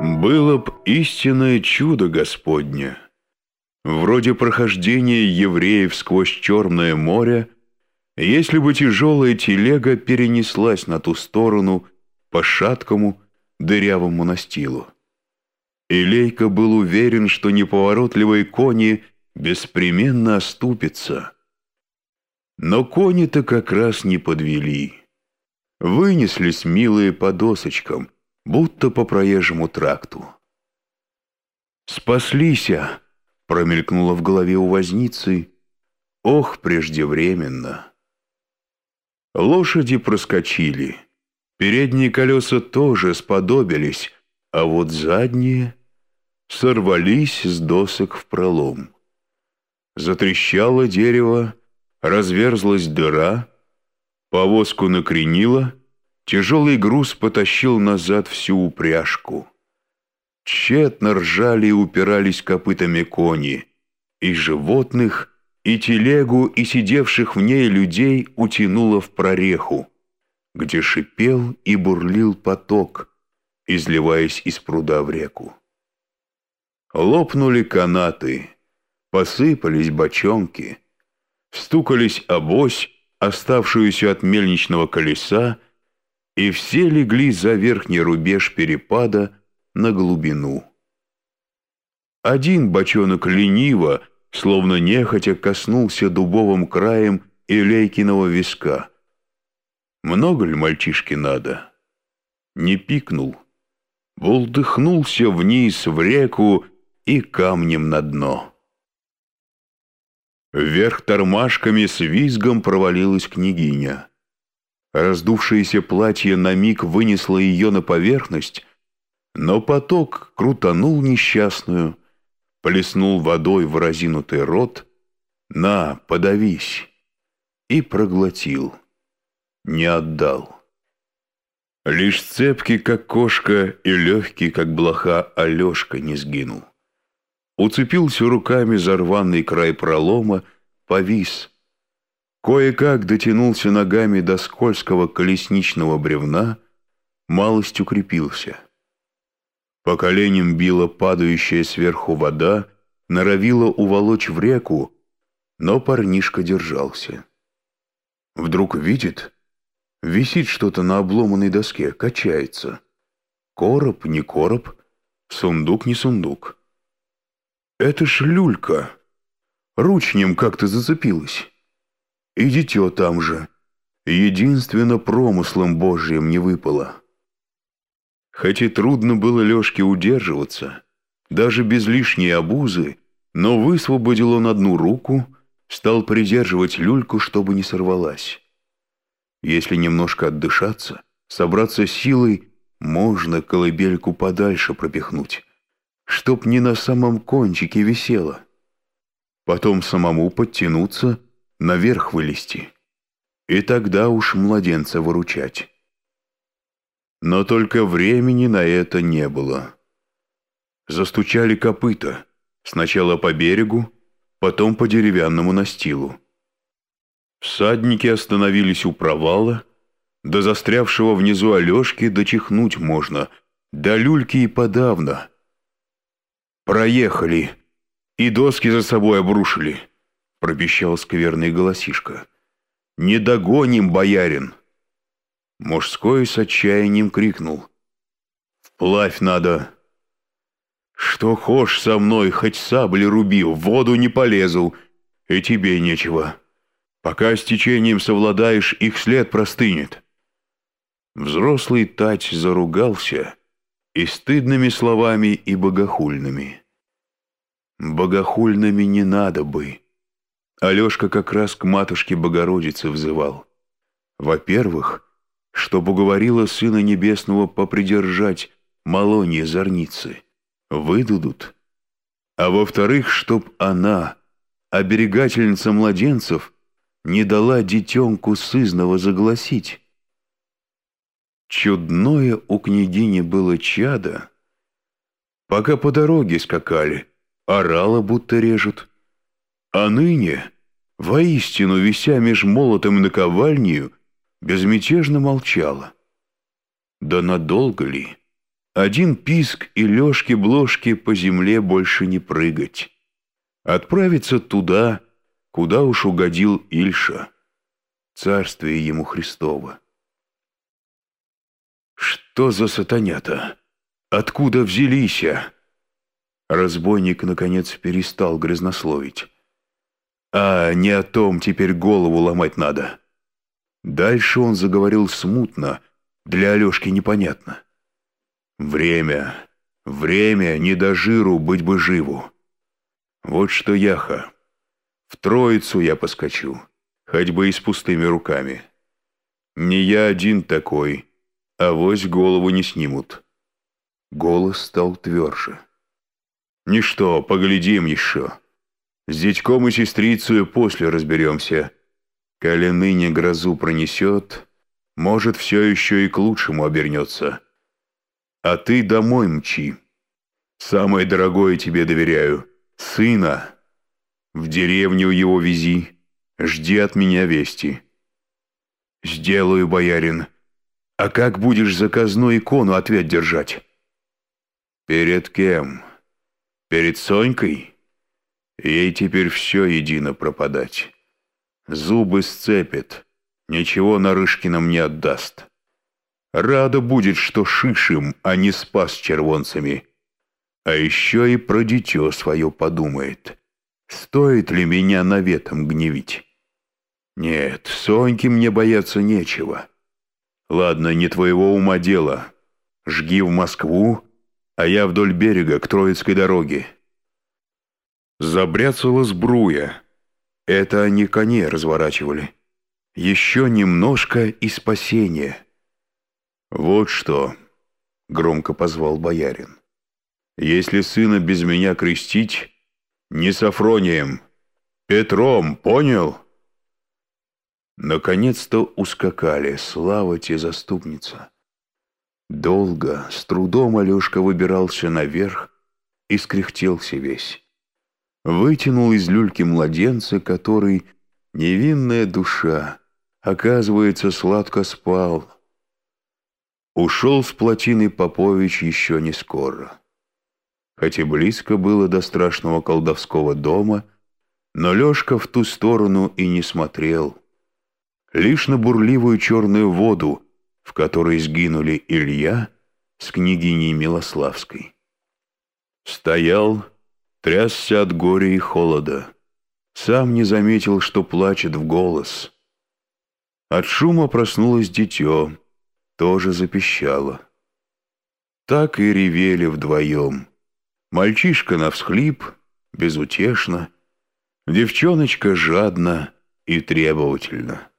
Было б истинное чудо Господне, вроде прохождения евреев сквозь Черное море, если бы тяжелая телега перенеслась на ту сторону по шаткому, дырявому настилу. Илейка был уверен, что неповоротливые кони беспременно оступятся. Но кони-то как раз не подвели. Вынеслись милые по досочкам, будто по проезжему тракту. «Спаслися!» — промелькнуло в голове у возницы. «Ох, преждевременно!» Лошади проскочили. Передние колеса тоже сподобились, а вот задние сорвались с досок в пролом. Затрещало дерево, разверзлась дыра, повозку накренило, тяжелый груз потащил назад всю упряжку. Тщетно ржали и упирались копытами кони, и животных, и телегу, и сидевших в ней людей утянуло в прореху, где шипел и бурлил поток, изливаясь из пруда в реку. Лопнули канаты, посыпались бочонки, стукались обось, оставшуюся от мельничного колеса, и все легли за верхний рубеж перепада на глубину. Один бочонок лениво, словно нехотя коснулся дубовым краем Илейкиного виска. Много ли мальчишке надо? Не пикнул. Булдыхнулся вниз в реку и камнем на дно. Вверх тормашками с визгом провалилась княгиня. Раздувшееся платье на миг вынесло ее на поверхность, но поток крутанул несчастную, плеснул водой в разинутый рот, «На, подавись!» и проглотил, не отдал. Лишь цепкий, как кошка, и легкий, как блоха, Алешка не сгинул уцепился руками за рваный край пролома, повис. Кое-как дотянулся ногами до скользкого колесничного бревна, малость укрепился. По коленям била падающая сверху вода, норовила уволочь в реку, но парнишка держался. Вдруг видит, висит что-то на обломанной доске, качается. Короб, не короб, сундук, не сундук. Это ж люлька. Ручнем как-то зацепилась. И дитё там же. Единственно промыслом Божьим не выпало. Хоть и трудно было Лёшке удерживаться, даже без лишней обузы, но высвободил он одну руку, стал придерживать люльку, чтобы не сорвалась. Если немножко отдышаться, собраться силой, можно колыбельку подальше пропихнуть чтоб не на самом кончике висела. Потом самому подтянуться, наверх вылезти. И тогда уж младенца выручать. Но только времени на это не было. Застучали копыта, сначала по берегу, потом по деревянному настилу. Всадники остановились у провала, до застрявшего внизу Алешки дочихнуть можно, до люльки и подавно — «Проехали! И доски за собой обрушили!» — пропищал скверный голосишка. «Не догоним, боярин!» Мужской с отчаянием крикнул. «Вплавь надо!» «Что хошь со мной, хоть сабли руби, в воду не полезу, и тебе нечего. Пока с течением совладаешь, их след простынет». Взрослый тать заругался и стыдными словами, и богохульными. Богохульными не надо бы. Алешка как раз к матушке Богородице взывал. Во-первых, чтоб уговорила Сына Небесного попридержать малонье зорницы. Выдадут. А во-вторых, чтоб она, оберегательница младенцев, не дала детенку сызного загласить. Чудное у княгини было чадо. Пока по дороге скакали, орала, будто режут. А ныне, воистину, вися меж молотом и наковальнею, безмятежно молчала. Да надолго ли? Один писк и лёжки-бложки по земле больше не прыгать. Отправиться туда, куда уж угодил Ильша. Царствие ему Христово. Что за сатанята? Откуда взялись? Разбойник, наконец, перестал грязнословить. А не о том теперь голову ломать надо. Дальше он заговорил смутно, для Алешки непонятно. Время, время, не до жиру, быть бы живу. Вот что яха. В троицу я поскочу, хоть бы и с пустыми руками. Не я один такой, а вось голову не снимут. Голос стал тверже. Ничто, поглядим еще. С дядьком и сестрицей после разберемся. Коли ныне грозу пронесет, может, все еще и к лучшему обернется. А ты домой мчи. Самое дорогое тебе доверяю. Сына. В деревню его вези. Жди от меня вести. Сделаю, боярин. А как будешь заказную икону ответ держать? Перед кем? Перед Сонькой? Ей теперь все едино пропадать. Зубы сцепит, ничего Нарышкиным не отдаст. Рада будет, что шишим, а не спас червонцами. А еще и про дитё свое подумает. Стоит ли меня наветом гневить? Нет, Соньки мне бояться нечего. Ладно, не твоего ума дело. Жги в Москву, а я вдоль берега к Троицкой дороге. Забряцала сбруя. Это они коней разворачивали. Еще немножко и спасение. Вот что, громко позвал боярин. Если сына без меня крестить, не Сафронием, Петром, понял? Наконец-то ускакали, слава тебе, заступница. Долго, с трудом Алешка выбирался наверх и скряхтелся весь вытянул из люльки младенца, который, невинная душа, оказывается, сладко спал. Ушел с плотины Попович еще не скоро. Хотя близко было до страшного колдовского дома, но Лешка в ту сторону и не смотрел. Лишь на бурливую черную воду, в которой сгинули Илья с княгиней Милославской. Стоял, трясся от горя и холода. Сам не заметил, что плачет в голос. От шума проснулось дитё, тоже запищало. Так и ревели вдвоем. Мальчишка навсхлип, безутешно, девчоночка жадно и требовательно.